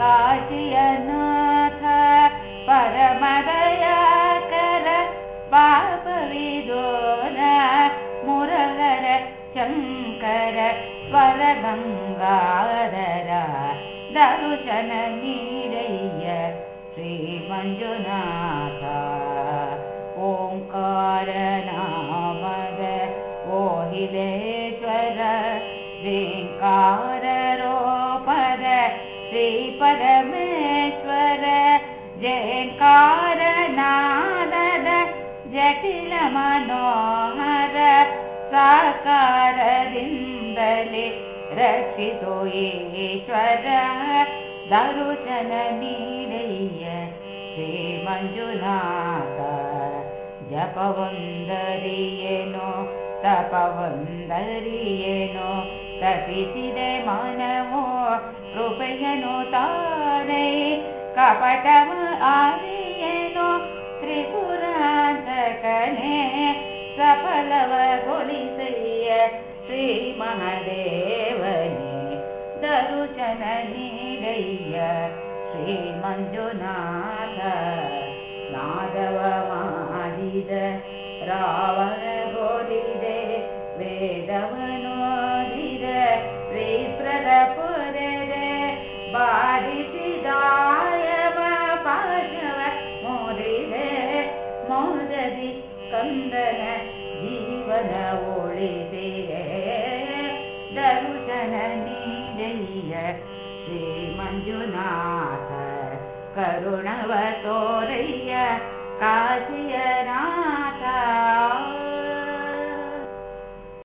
काश्यनाथ परमदया कर पापविदोर मुर शङ्कर पर गङ्गार दनुचन निरय्य श्रीमञ्जुनाथ ओङ्कार ओ विदेश्वर श्रीकार श्री परमेश्वर जयकारनाद जटिल मनोहर साकारले रचितो दरुचन मीलय श्री मञ्जुनाथ जपवन्दलियनो तपवन्दरि मानवो कृपयनुले कपटव आलयनो त्रिपुराकने सफलव गोलितय्य श्रीमहदे दरुचन निरय्य श्रीमञ्जुनाथ नागव मारिद राव गोलिदे वेदवनो यव पाजव मोरे कन्दन जीवदोळे दे हे दरुचन मीनय श्रीमञ्जुना करुणव तोरय काशयना